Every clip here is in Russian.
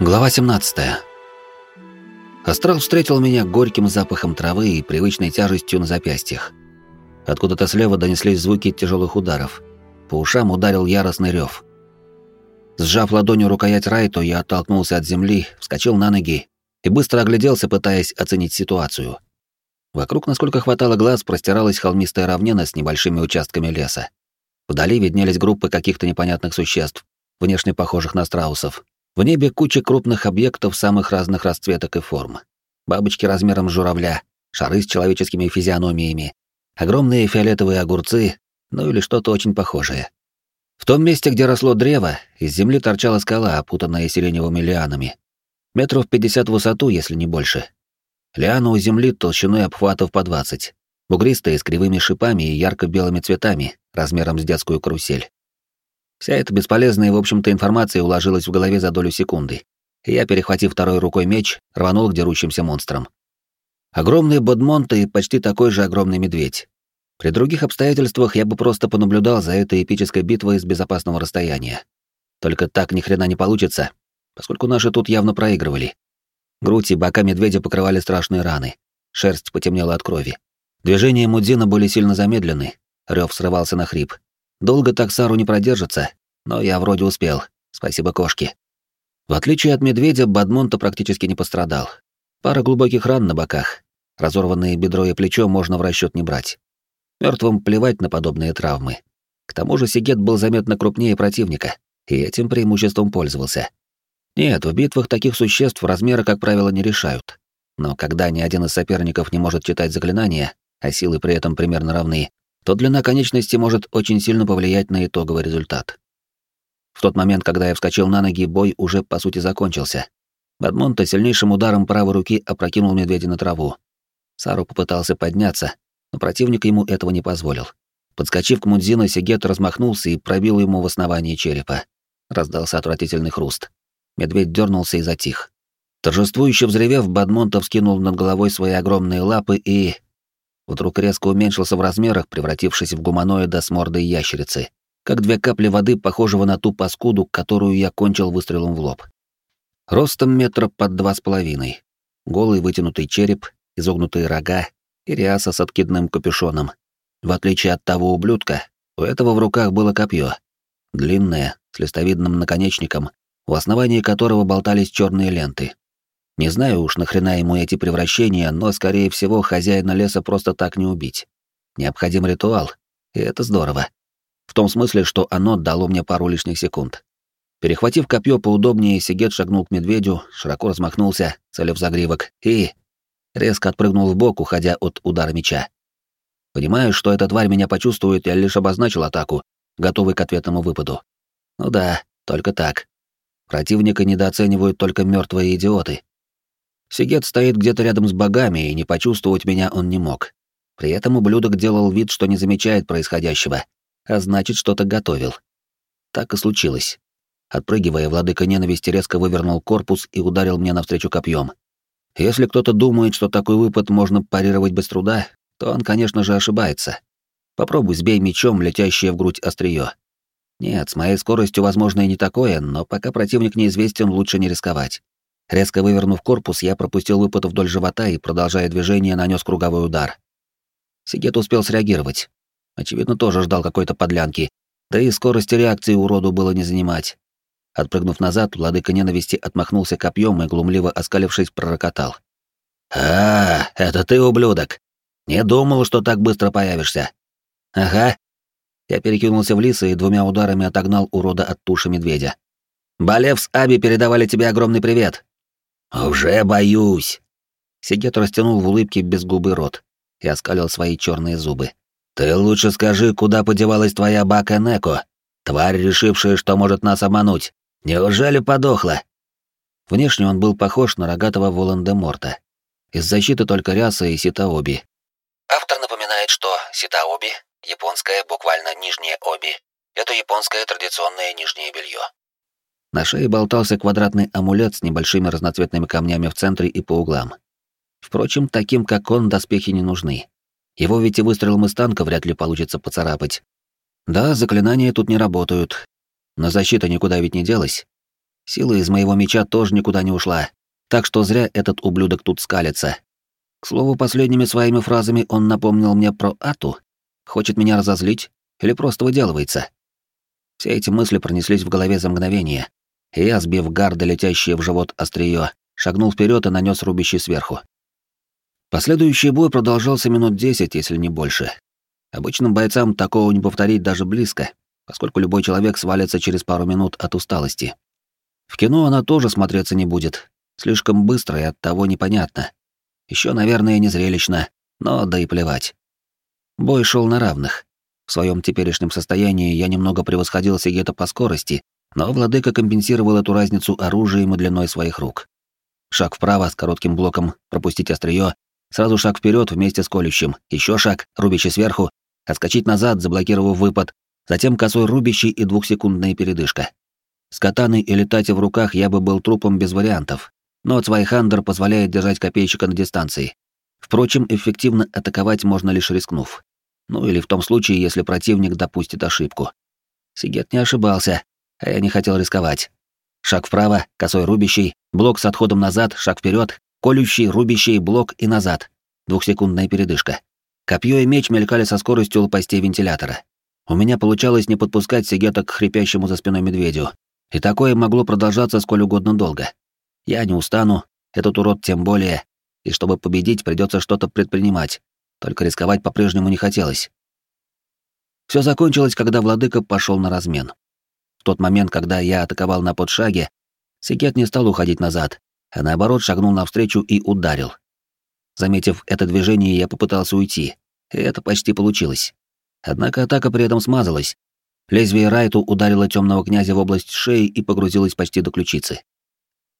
Глава 17. Астрал встретил меня горьким запахом травы и привычной тяжестью на запястьях. Откуда-то слева донеслись звуки тяжелых ударов. По ушам ударил яростный рев. Сжав ладонью рукоять Райту, я оттолкнулся от земли, вскочил на ноги и быстро огляделся, пытаясь оценить ситуацию. Вокруг, насколько хватало глаз, простиралась холмистая равнина с небольшими участками леса. Вдали виднелись группы каких-то непонятных существ, внешне похожих на страусов, в небе куча крупных объектов самых разных расцветок и форм. Бабочки размером с журавля, шары с человеческими физиономиями, огромные фиолетовые огурцы, ну или что-то очень похожее. В том месте, где росло древо, из земли торчала скала, опутанная сиреневыми лианами. Метров пятьдесят в высоту, если не больше. Лиана у земли толщиной обхватов по двадцать, бугристые с кривыми шипами и ярко-белыми цветами, размером с детскую карусель. Вся эта бесполезная, в общем-то, информация уложилась в голове за долю секунды, и я, перехватив второй рукой меч, рванул к дерущимся монстрам. Огромный Бодмонт и почти такой же огромный медведь. При других обстоятельствах я бы просто понаблюдал за этой эпической битвой с безопасного расстояния. Только так ни хрена не получится, поскольку наши тут явно проигрывали. Грудь и бока медведя покрывали страшные раны. Шерсть потемнела от крови. Движения Мудзина были сильно замедлены. Рев срывался на хрип. Долго так Сару не продержится, но я вроде успел. Спасибо кошке. В отличие от медведя, Бадмонта практически не пострадал. Пара глубоких ран на боках. Разорванные бедро и плечо можно в расчет не брать. Мертвым плевать на подобные травмы. К тому же Сигет был заметно крупнее противника, и этим преимуществом пользовался. Нет, в битвах таких существ размеры, как правило, не решают. Но когда ни один из соперников не может читать заклинания, а силы при этом примерно равны, то длина конечности может очень сильно повлиять на итоговый результат. В тот момент, когда я вскочил на ноги, бой уже, по сути, закончился. Бадмонта сильнейшим ударом правой руки опрокинул медведя на траву. Сару попытался подняться, но противник ему этого не позволил. Подскочив к Мудзину, Сигет размахнулся и пробил ему в основании черепа. Раздался отвратительный хруст. Медведь дернулся и затих. Торжествующе взревев, Бадмонтов скинул над головой свои огромные лапы и вдруг резко уменьшился в размерах, превратившись в гуманоида с мордой ящерицы, как две капли воды, похожего на ту паскуду, которую я кончил выстрелом в лоб. Ростом метра под два с половиной, голый вытянутый череп, изогнутые рога и ряса с откидным капюшоном. В отличие от того ублюдка, у этого в руках было копье, длинное, с листовидным наконечником, у основания которого болтались черные ленты. Не знаю уж нахрена ему эти превращения, но, скорее всего, хозяина леса просто так не убить. Необходим ритуал, и это здорово. В том смысле, что оно дало мне пару лишних секунд. Перехватив копье поудобнее, Сигет шагнул к медведю, широко размахнулся, целив загривок, и... резко отпрыгнул в бок, уходя от удара меча. Понимаю, что эта тварь меня почувствует, я лишь обозначил атаку, готовый к ответному выпаду. Ну да, только так. Противника недооценивают только мертвые идиоты. Сигет стоит где-то рядом с богами, и не почувствовать меня он не мог. При этом ублюдок делал вид, что не замечает происходящего, а значит, что-то готовил. Так и случилось. Отпрыгивая, владыка ненависти резко вывернул корпус и ударил мне навстречу копьем. Если кто-то думает, что такой выпад можно парировать без труда, то он, конечно же, ошибается. Попробуй сбей мечом летящее в грудь острие. Нет, с моей скоростью возможно и не такое, но пока противник неизвестен, лучше не рисковать. Резко вывернув корпус, я пропустил выпад вдоль живота и, продолжая движение, нанес круговой удар. Сигет успел среагировать. Очевидно, тоже ждал какой-то подлянки, да и скорости реакции уроду было не занимать. Отпрыгнув назад, владыка ненависти отмахнулся копьем и, глумливо оскалившись, пророкотал. «А, это ты, ублюдок! Не думал, что так быстро появишься!» «Ага». Я перекинулся в лиса и двумя ударами отогнал урода от туши медведя. «Балев с Аби передавали тебе огромный привет. «Уже боюсь!» Сигет растянул в улыбке безгубый рот и оскалил свои черные зубы. «Ты лучше скажи, куда подевалась твоя Бака Неко, тварь, решившая, что может нас обмануть. Неужели подохла?» Внешне он был похож на рогатого Волан-де-Морта. Из защиты только ряса и ситаоби. Автор напоминает, что ситаоби — японское буквально нижнее оби. Это японское традиционное нижнее белье. На шее болтался квадратный амулет с небольшими разноцветными камнями в центре и по углам. Впрочем, таким как он доспехи не нужны. Его ведь и выстрелом из танка вряд ли получится поцарапать. Да, заклинания тут не работают, но защита никуда ведь не делась. Сила из моего меча тоже никуда не ушла, так что зря этот ублюдок тут скалится. К слову, последними своими фразами он напомнил мне про Ату. Хочет меня разозлить или просто выделывается? Все эти мысли пронеслись в голове за мгновение, и я, сбив гарда, летящее в живот острие, шагнул вперед и нанес рубящий сверху. Последующий бой продолжался минут десять, если не больше. Обычным бойцам такого не повторить даже близко, поскольку любой человек свалится через пару минут от усталости. В кино она тоже смотреться не будет. Слишком быстро и оттого непонятно. Еще, наверное, не зрелищно, но да и плевать. Бой шел на равных. В своем теперешнем состоянии я немного превосходил Сигета по скорости, но владыка компенсировал эту разницу оружием и длиной своих рук. Шаг вправо с коротким блоком, пропустить острие, сразу шаг вперед вместе с колющим, еще шаг, рубящий сверху, отскочить назад, заблокировав выпад, затем косой рубящий и двухсекундная передышка. С катаной или тати в руках я бы был трупом без вариантов, но Цвайхандер позволяет держать копейщика на дистанции. Впрочем, эффективно атаковать можно лишь рискнув. Ну или в том случае, если противник допустит ошибку. Сигет не ошибался, я не хотел рисковать. Шаг вправо, косой рубящий, блок с отходом назад, шаг вперед, колющий, рубящий, блок и назад. Двухсекундная передышка. Копье и меч мелькали со скоростью лопастей вентилятора. У меня получалось не подпускать Сигета к хрипящему за спиной медведю, и такое могло продолжаться сколь угодно долго. Я не устану, этот урод тем более, и чтобы победить, придется что-то предпринимать. Только рисковать по-прежнему не хотелось. Все закончилось, когда владыка пошел на размен. Тот момент, когда я атаковал на подшаге, Сигет не стал уходить назад, а наоборот шагнул навстречу и ударил. Заметив это движение, я попытался уйти, и это почти получилось. Однако атака при этом смазалась, Лезвие Райту ударило темного князя в область шеи и погрузилось почти до ключицы.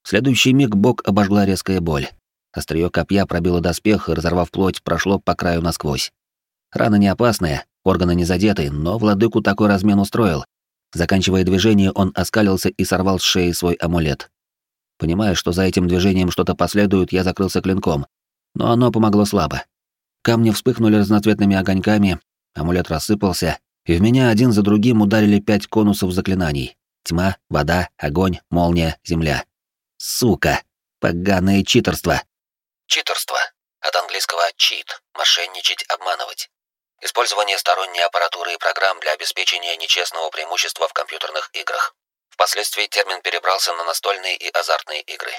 В следующий миг бок обожгла резкая боль. Острие копья пробило доспех и, разорвав плоть, прошло по краю насквозь. Рана не опасная, органы не задеты, но владыку такой размен устроил. Заканчивая движение, он оскалился и сорвал с шеи свой амулет. Понимая, что за этим движением что-то последует, я закрылся клинком, но оно помогло слабо. Камни вспыхнули разноцветными огоньками, амулет рассыпался, и в меня один за другим ударили пять конусов заклинаний. Тьма, вода, огонь, молния, земля. Сука! Поганое читерство! Читерство. От английского cheat – мошенничать, обманывать. Использование сторонней аппаратуры и программ для обеспечения нечестного преимущества в компьютерных играх. Впоследствии термин перебрался на настольные и азартные игры.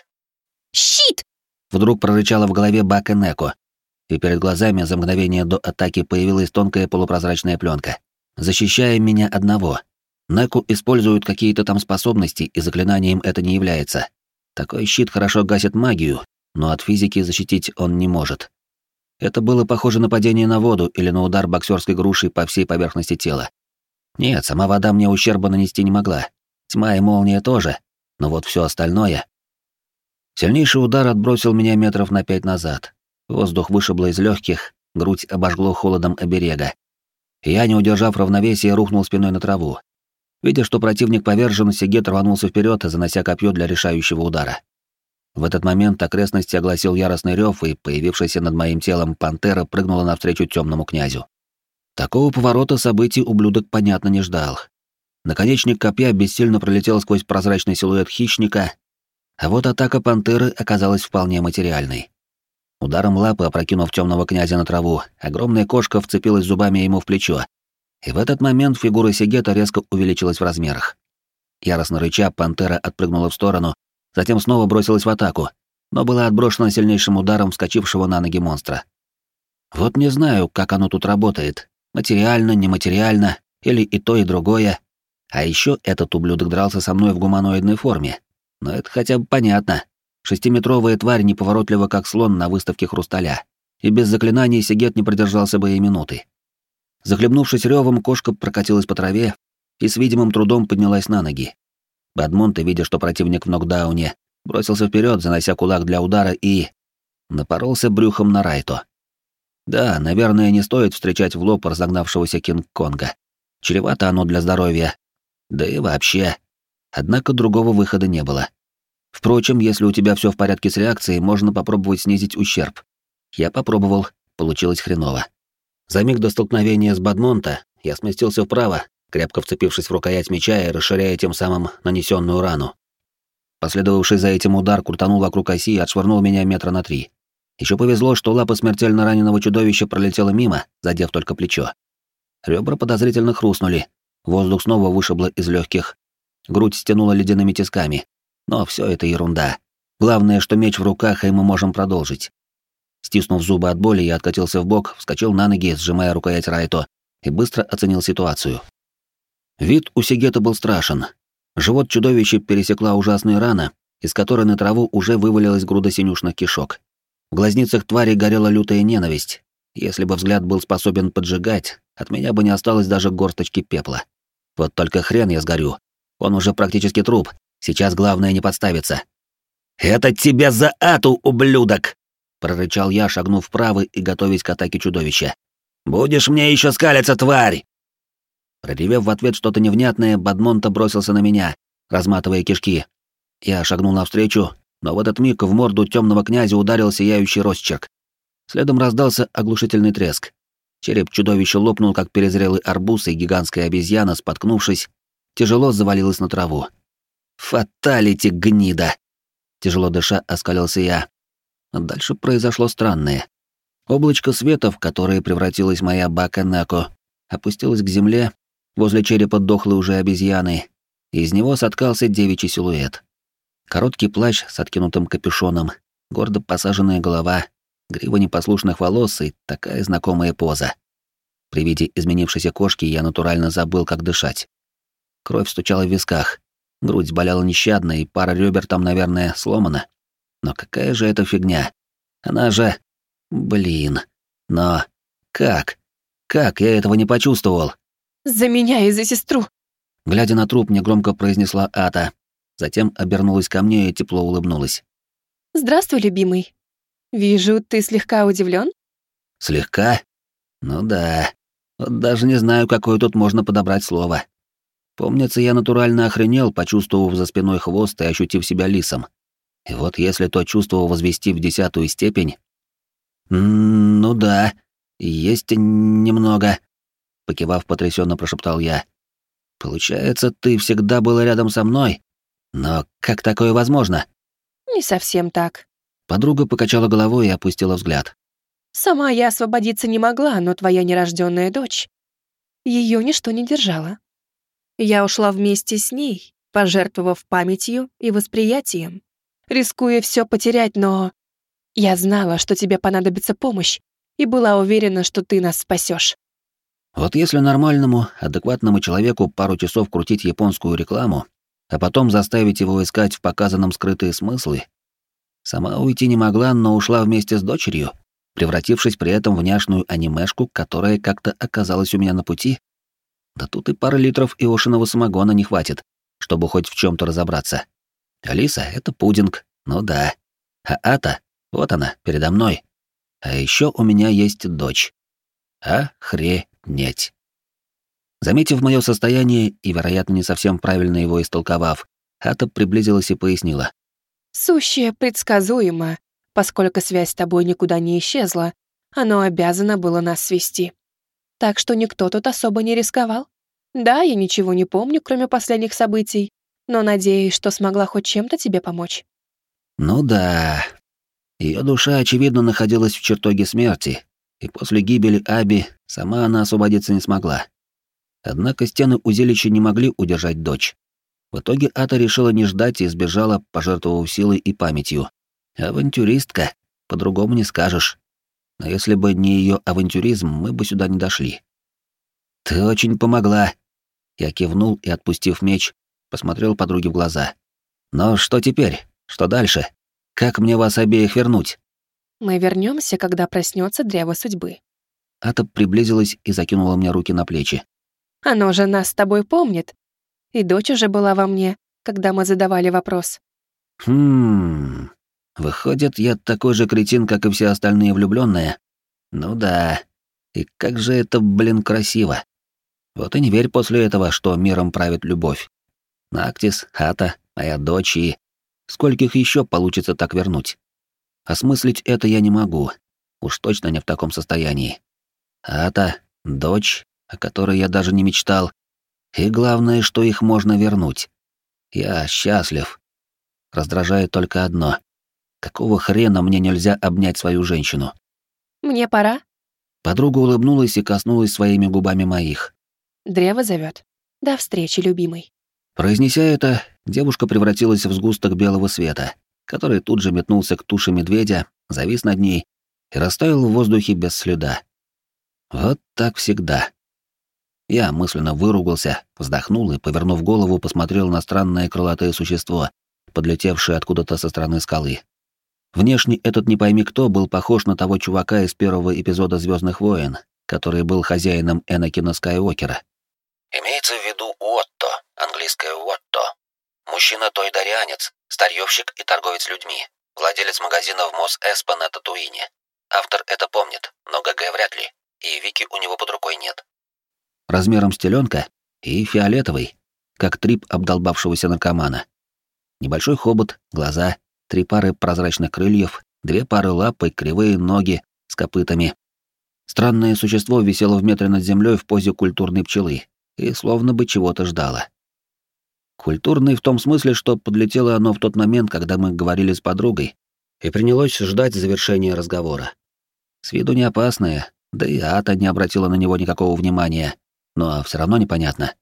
Щит! Вдруг прорычало в голове Бака Неко, и перед глазами за мгновение до атаки появилась тонкая полупрозрачная пленка защищая меня одного. Неку используют какие-то там способности, и заклинанием это не является. Такой щит хорошо гасит магию, но от физики защитить он не может. Это было похоже на падение на воду или на удар боксерской грушей по всей поверхности тела. Нет, сама вода мне ущерба нанести не могла. Тьма и молния тоже, но вот все остальное... Сильнейший удар отбросил меня метров на пять назад. Воздух вышибло из легких, грудь обожгло холодом оберега, я, не удержав равновесия, рухнул спиной на траву. Видя, что противник повержен, Сигет рванулся вперед, занося копье для решающего удара. В этот момент окрестности огласил яростный рев, и появившаяся над моим телом пантера прыгнула навстречу темному князю. Такого поворота событий ублюдок, понятно, не ждал. Наконечник копья бессильно пролетел сквозь прозрачный силуэт хищника, а вот атака пантеры оказалась вполне материальной. Ударом лапы, опрокинув темного князя на траву, огромная кошка вцепилась зубами ему в плечо. И в этот момент фигура Сигета резко увеличилась в размерах. Яростно рыча, пантера отпрыгнула в сторону, затем снова бросилась в атаку, но была отброшена сильнейшим ударом вскочившего на ноги монстра. Вот не знаю, как оно тут работает. Материально, нематериально, или и то, и другое. А еще этот ублюдок дрался со мной в гуманоидной форме. Но это хотя бы понятно. Шестиметровая тварь неповоротлива, как слон на выставке хрусталя, и без заклинаний Сигет не продержался бы и минуты. Захлебнувшись ревом, кошка прокатилась по траве и с видимым трудом поднялась на ноги. Бадмонте, видя, что противник в нокдауне, бросился вперед, занося кулак для удара и... напоролся брюхом на Райто. Да, наверное, не стоит встречать в лоб разогнавшегося Кинг-Конга. Чревато оно для здоровья. Да и вообще. Однако другого выхода не было. Впрочем, если у тебя все в порядке с реакцией, можно попробовать снизить ущерб. Я попробовал, получилось хреново. За миг до столкновения с Бадмонта я сместился вправо, крепко вцепившись в рукоять меча и расширяя тем самым нанесенную рану. Последовавший за этим удар крутанул вокруг оси и отшвырнул меня метра на три. Еще повезло, что лапа смертельно раненого чудовища пролетела мимо, задев только плечо. Ребра подозрительно хрустнули. Воздух снова вышибло из легких. Грудь стянула ледяными тисками. Но все это ерунда. Главное, что меч в руках, и мы можем продолжить. Стиснув зубы от боли, я откатился в бок, вскочил на ноги, сжимая рукоять Райто, и быстро оценил ситуацию. Вид у Сигета был страшен. Живот чудовища пересекла ужасная рана, из которой на траву уже вывалилась груда синюшных кишок. В глазницах твари горела лютая ненависть. Если бы взгляд был способен поджигать, от меня бы не осталось даже горсточки пепла. Вот только хрен я сгорю. Он уже практически труп. Сейчас главное не подставиться. «Это тебе за ату, ублюдок!» — прорычал я, шагнув вправо и готовясь к атаке чудовища. «Будешь мне еще скалиться, тварь!» Проревев в ответ что-то невнятное, Бадмонта бросился на меня, разматывая кишки. Я шагнул навстречу, но в этот миг в морду темного князя ударил сияющий росчерк. Следом раздался оглушительный треск. Череп чудовища лопнул, как перезрелый арбуз, и гигантская обезьяна, споткнувшись, тяжело завалилась на траву. «Фаталити, гнида!» Тяжело дыша, оскалился я. А дальше произошло странное. Облачко света, в которое превратилась моя Бака опустилось к земле возле черепа дохлой уже обезьяны, из него соткался девичий силуэт. Короткий плащ с откинутым капюшоном, гордо посаженная голова, грива непослушных волос и такая знакомая поза. При виде изменившейся кошки я натурально забыл, как дышать. Кровь стучала в висках, грудь болела нещадно, и пара ребер там, наверное, сломана. Но какая же это фигня? Она же... Блин. Но... Как? Как я этого не почувствовал? За меня и за сестру. Глядя на труп, негромко произнесла Ата. Затем обернулась ко мне и тепло улыбнулась. Здравствуй, любимый. Вижу, ты слегка удивлен. Слегка? Ну да. Вот даже не знаю, какое тут можно подобрать слово. Помнится, я натурально охренел, почувствовав за спиной хвост и ощутив себя лисом. И вот если то чувство возвести в десятую степень... «Ну да, есть немного», — покивав потрясенно прошептал я. «Получается, ты всегда была рядом со мной? Но как такое возможно?» «Не совсем так». Подруга покачала головой и опустила взгляд. «Сама я освободиться не могла, но твоя нерожденная дочь. Ее ничто не держало. Я ушла вместе с ней, пожертвовав памятью и восприятием, рискуя все потерять, но... Я знала, что тебе понадобится помощь, и была уверена, что ты нас спасешь. Вот если нормальному, адекватному человеку пару часов крутить японскую рекламу, а потом заставить его искать в показанном скрытые смыслы, сама уйти не могла, но ушла вместе с дочерью, превратившись при этом в няшную анимешку, которая как-то оказалась у меня на пути, да тут и пары литров Иошиного самогона не хватит, чтобы хоть в чем то разобраться. Алиса — это пудинг, ну да. А Ата, вот она, передо мной. А еще у меня есть дочь. Охренеть. Заметив мое состояние и, вероятно, не совсем правильно его истолковав, Ата приблизилась и пояснила. «Сущее предсказуемо. Поскольку связь с тобой никуда не исчезла, оно обязано было нас свести так что никто тут особо не рисковал. Да, я ничего не помню, кроме последних событий, но надеюсь, что смогла хоть чем-то тебе помочь. Ну да. Ее душа, очевидно, находилась в чертоге смерти, и после гибели Аби сама она освободиться не смогла. Однако стены узилища не могли удержать дочь. В итоге Ата решила не ждать и сбежала, пожертвовав силой и памятью. Авантюристка, по-другому не скажешь. Но если бы не ее авантюризм, мы бы сюда не дошли. Ты очень помогла. Я кивнул и, отпустив меч, посмотрел подруге в глаза. Но что теперь? Что дальше? Как мне вас обеих вернуть? Мы вернемся, когда проснется древо судьбы. Ата приблизилась и закинула мне руки на плечи. Оно же нас с тобой помнит. И дочь уже была во мне, когда мы задавали вопрос. Хм. Выходит, я такой же кретин, как и все остальные влюбленные. Ну да. И как же это, блин, красиво. Вот и не верь после этого, что миром правит любовь. Нактис, Хата, моя дочь и... Скольких еще получится так вернуть? Осмыслить это я не могу. Уж точно не в таком состоянии. Ата, дочь, о которой я даже не мечтал. И главное, что их можно вернуть. Я счастлив. раздражает только одно. Какого хрена мне нельзя обнять свою женщину? Мне пора. Подруга улыбнулась и коснулась своими губами моих. Древо зовет. До встречи, любимый. Произнеся это, девушка превратилась в сгусток белого света, который тут же метнулся к туше медведя, завис над ней и растаял в воздухе без следа. Вот так всегда. Я мысленно выругался, вздохнул и, повернув голову, посмотрел на странное крылатое существо, подлетевшее откуда-то со стороны скалы. Внешне этот не пойми кто был похож на того чувака из первого эпизода Звездных войн, который был хозяином Энакина Скайуокера. Имеется в виду Уотто, английское Уотто. Мужчина тойдарианец, старьевщик и торговец людьми, владелец магазина в Мос Эспа на Татуине. Автор это помнит, но ГГ вряд ли, и Вики у него под рукой нет. Размером с теленка и фиолетовый, как трип обдолбавшегося наркомана. Небольшой хобот, глаза, три пары прозрачных крыльев, две пары лап и кривые ноги с копытами. Странное существо висело в метре над землей в позе культурной пчелы и словно бы чего-то ждало. Культурный в том смысле, что подлетело оно в тот момент, когда мы говорили с подругой, и принялось ждать завершения разговора. С виду не опасное, да и Ата не обратила на него никакого внимания, но все равно непонятно.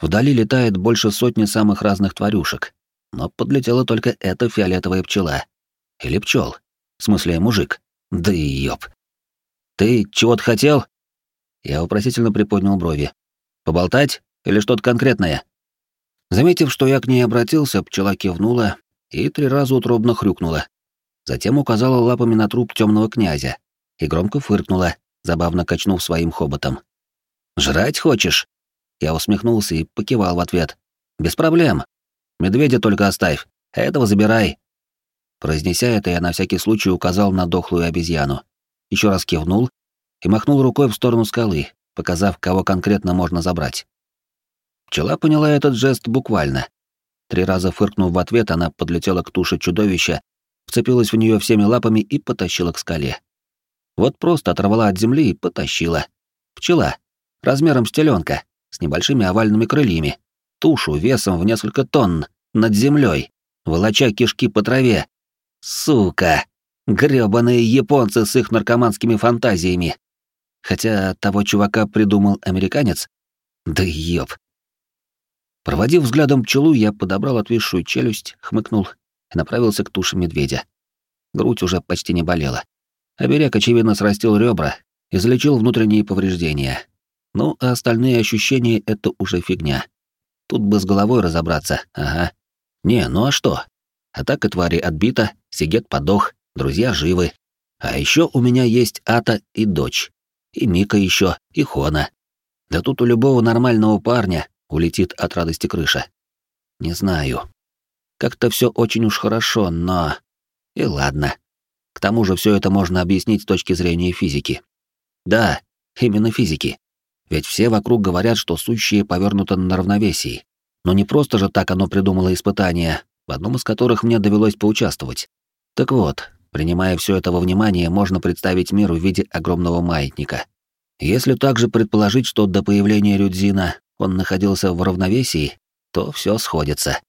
Вдали летает больше сотни самых разных тварюшек, но подлетела только эта фиолетовая пчела. Или пчел. В смысле, мужик. Да и ёб. «Ты чего-то хотел?» Я вопросительно приподнял брови. «Поболтать? Или что-то конкретное?» Заметив, что я к ней обратился, пчела кивнула и три раза утробно хрюкнула. Затем указала лапами на труп темного князя и громко фыркнула, забавно качнув своим хоботом. «Жрать хочешь?» Я усмехнулся и покивал в ответ. «Без проблем. Медведя только оставь, а этого забирай». Произнеся это, я на всякий случай указал на дохлую обезьяну. Еще раз кивнул и махнул рукой в сторону скалы, показав, кого конкретно можно забрать. Пчела поняла этот жест буквально. Три раза фыркнув в ответ, она подлетела к туше чудовища, вцепилась в нее всеми лапами и потащила к скале. Вот просто оторвала от земли и потащила. Пчела. Размером с теленка, с небольшими овальными крыльями. Тушу весом в несколько тонн, над землей, волоча кишки по траве. Сука! грёбаные японцы с их наркоманскими фантазиями. Хотя того чувака придумал американец. Да ёб. Проводив взглядом пчелу, я подобрал отвисшую челюсть, хмыкнул и направился к туше медведя. Грудь уже почти не болела. Оберег, очевидно, срастил ребра и залечил внутренние повреждения. Ну, а остальные ощущения — это уже фигня. Тут бы с головой разобраться, ага. Не, ну а что? Атака твари отбита, Сигет подох, друзья живы. А еще у меня есть Ата и дочь. И Мика еще, и Хона. Да тут у любого нормального парня улетит от радости крыша. Не знаю. Как-то все очень уж хорошо, но... И ладно. К тому же все это можно объяснить с точки зрения физики. Да, именно физики. Ведь все вокруг говорят, что сущее повернуто на равновесии. Но не просто же так оно придумало испытания, в одном из которых мне довелось поучаствовать. Так вот, принимая все это во внимание, можно представить мир в виде огромного маятника. Если также предположить, что до появления Рюдзина он находился в равновесии, то все сходится.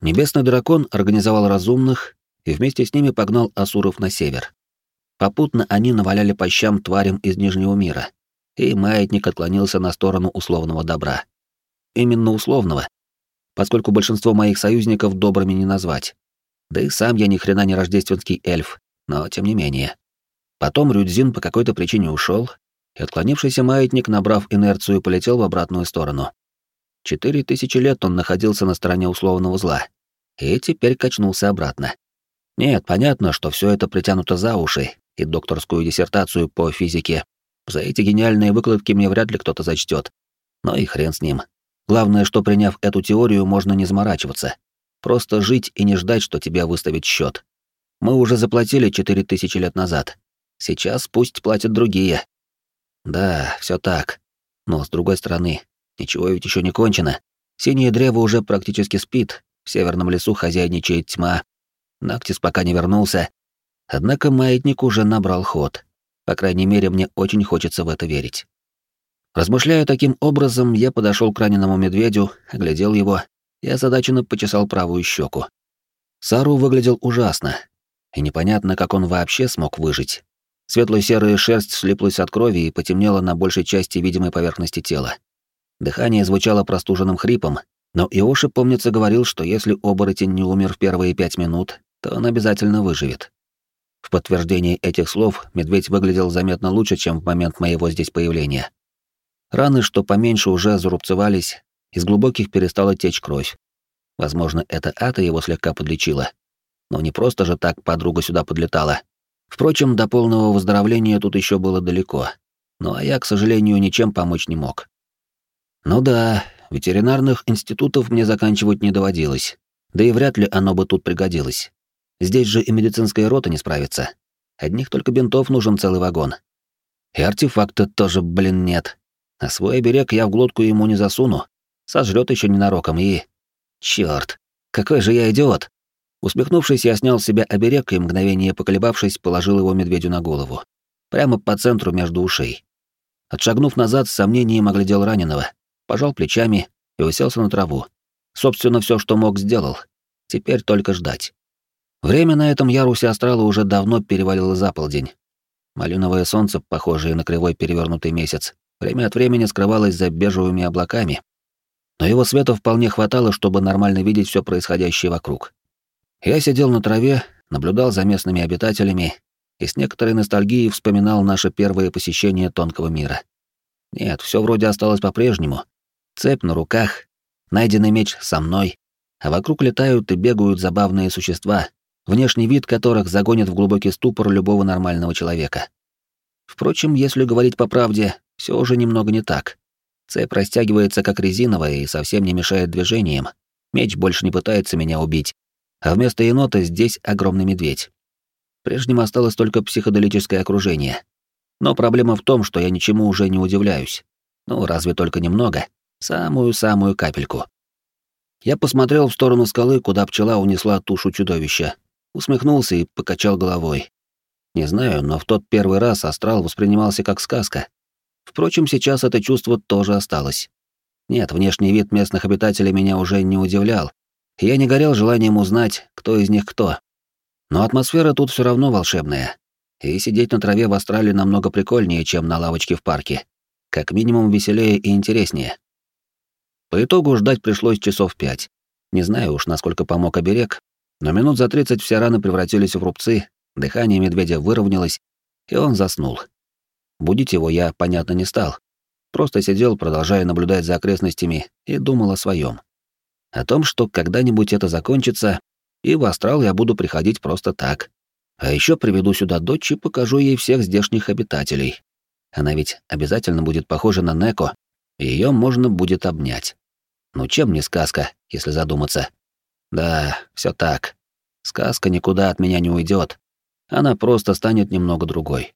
Небесный дракон организовал разумных и вместе с ними погнал асуров на север. Попутно они наваляли по щам тварям из Нижнего мира, и маятник отклонился на сторону условного добра. Именно условного, поскольку большинство моих союзников добрыми не назвать. Да и сам я ни хрена не рождественский эльф, но тем не менее. Потом Рюдзин по какой-то причине ушел, и отклонившийся маятник, набрав инерцию, полетел в обратную сторону. Четыре тысячи лет он находился на стороне условного зла, и теперь качнулся обратно. Нет, понятно, что все это притянуто за уши, и докторскую диссертацию по физике. За эти гениальные выкладки мне вряд ли кто-то зачтет. Но и хрен с ним. Главное, что приняв эту теорию, можно не заморачиваться. Просто жить и не ждать, что тебя выставит счет. Мы уже заплатили четыре тысячи лет назад. Сейчас пусть платят другие, да, все так. Но с другой стороны, ничего ведь еще не кончено. Синее древо уже практически спит, в северном лесу хозяйничает тьма. Нактис пока не вернулся. Однако маятник уже набрал ход. По крайней мере, мне очень хочется в это верить. Размышляя таким образом, я подошел к раненому медведю, оглядел его и озадаченно почесал правую щеку. Сару выглядел ужасно, и непонятно, как он вообще смог выжить. Светло-серая шерсть слиплась от крови и потемнела на большей части видимой поверхности тела. Дыхание звучало простуженным хрипом, но Иоши, помнится, говорил, что если оборотень не умер в первые пять минут, то он обязательно выживет. В подтверждение этих слов медведь выглядел заметно лучше, чем в момент моего здесь появления. Раны, что поменьше, уже зарубцевались, из глубоких перестала течь кровь. Возможно, это Ата его слегка подлечила. Но не просто же так подруга сюда подлетала. Впрочем, до полного выздоровления тут еще было далеко. Ну а я, к сожалению, ничем помочь не мог. Ну да, ветеринарных институтов мне заканчивать не доводилось. Да и вряд ли оно бы тут пригодилось. Здесь же и медицинская рота не справится. Одних только бинтов нужен целый вагон. И артефакта тоже, блин, нет. А свой оберег я в глотку ему не засуну. Сожрет еще ненароком и... Черт, какой же я идиот! Усмехнувшись, я снял с себя оберег и, мгновение поколебавшись, положил его медведю на голову. Прямо по центру между ушей. Отшагнув назад, с сомнением оглядел раненого, пожал плечами и уселся на траву. Собственно, все, что мог, сделал. Теперь только ждать. Время на этом ярусе астрала уже давно перевалило за полдень. Малиновое солнце, похожее на кривой перевернутый месяц, время от времени скрывалось за бежевыми облаками, но его света вполне хватало, чтобы нормально видеть все происходящее вокруг. Я сидел на траве, наблюдал за местными обитателями и с некоторой ностальгией вспоминал наше первое посещение тонкого мира. Нет, все вроде осталось по-прежнему. Цепь на руках, найденный меч со мной, а вокруг летают и бегают забавные существа, внешний вид которых загонит в глубокий ступор любого нормального человека. Впрочем, если говорить по правде, все уже немного не так. Цепь растягивается как резиновая и совсем не мешает движениям. Меч больше не пытается меня убить. А вместо енота здесь огромный медведь. Прежним осталось только психоделическое окружение. Но проблема в том, что я ничему уже не удивляюсь. Ну, разве только немного. Самую-самую капельку. Я посмотрел в сторону скалы, куда пчела унесла тушу чудовища. Усмехнулся и покачал головой. Не знаю, но в тот первый раз астрал воспринимался как сказка. Впрочем, сейчас это чувство тоже осталось. Нет, внешний вид местных обитателей меня уже не удивлял, я не горел желанием узнать, кто из них кто. Но атмосфера тут все равно волшебная, и сидеть на траве в Австралии намного прикольнее, чем на лавочке в парке. Как минимум веселее и интереснее. По итогу ждать пришлось часов пять. Не знаю уж, насколько помог оберег, но минут за тридцать все раны превратились в рубцы, дыхание медведя выровнялось, и он заснул. Будить его я, понятно, не стал. Просто сидел, продолжая наблюдать за окрестностями, и думал о своем. О том, что когда-нибудь это закончится, и в астрал я буду приходить просто так. А еще приведу сюда дочь и покажу ей всех здешних обитателей. Она ведь обязательно будет похожа на Неко, ее можно будет обнять. Ну чем не сказка, если задуматься? Да, все так. Сказка никуда от меня не уйдет. Она просто станет немного другой.